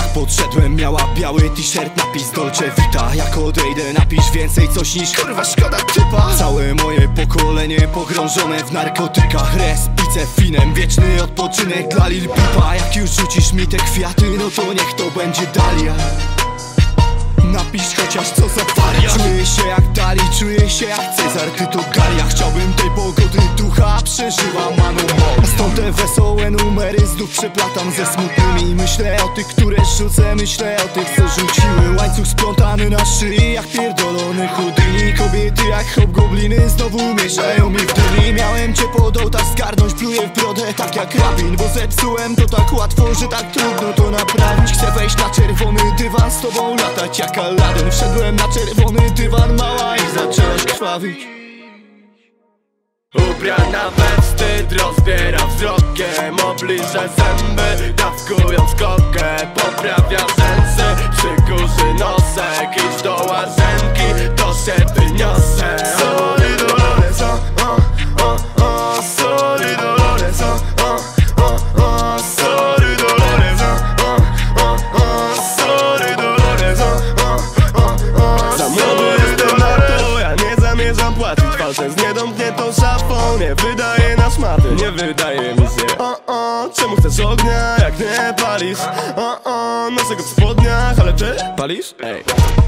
podszedłem Miała biały t-shirt, napis Dolce Vita. Jak odejdę napisz więcej coś niż kurwa szkoda typa. Całe moje pokolenie pogrążone w narkotykach. Respice finem, wieczny odpoczynek dla Lil Pipa Jak już rzucisz mi te kwiaty, no to niech to będzie Dalia Napisz chociaż co za faria. Czuję się jak Dali, czuję się jak Cezar Ty to Galia, chciałbym tej pogody ducha Przeżywam manu moc te wesołe numery znów przeplatam ze smutnymi. Myślę o tych, które rzucę, myślę o tych, co rzuciły. Łańcuch splątany na szyi jak pierdolony chudyni Kobiety jak hobgobliny znowu mieszają mi w dyni Miałem cię pod ołtarz zgarnąć, pluję w brodę tak jak rabin. Bo zepsułem to tak łatwo, że tak trudno to naprawić. Chcę wejść na czerwony dywan, z tobą latać jak Aladdin. Wszedłem na czerwony dywan, mała i zaczęłaś krwawić Ubrana we wstyd, rozbiera wzrokiem Obliża zęby, dawkując kokę Poprawia rzęsy, przykurzy nosek Idź do łazienki, to się nie wydaje na szmaty Nie wydaje mi się. O, o, czemu chcesz ognia, jak nie palisz? O, o, noszę go w spodniach, ale ty palisz? Ej.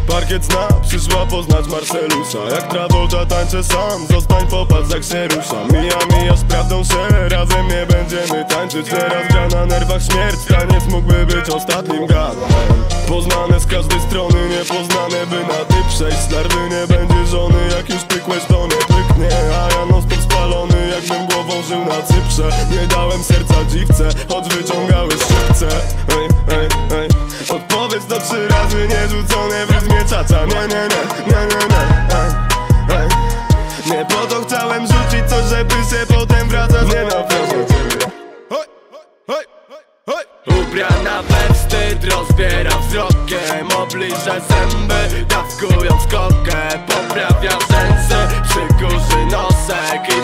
Parkiet zna, przyszła poznać Marcelusa Jak Travolta tańczę sam, zostań popatrz jak się rusza. Mija, mija, sprawdzą się, razem nie będziemy tańczyć. Teraz gra na nerwach śmierć, taniec mógłby być ostatnim gadem. Poznane z każdej strony, niepoznane by na ty przejść. Larwy nie będzie żony, jak już zawsze Nie dałem serca dziwce, choć wyciągałeś szybce. Ej, ej. Odpowiedz na trzy razy nierzucone w rytmie czacza Nie, nie, nie, nie, nie, nie. Nie po to chciałem rzucić coś, żeby się potem wracać Nie na ciebie Ubrana we wstyd, rozbieram wzrokiem Obliżę zęby, dawkując kokę Poprawiam rzęsy, przy nosek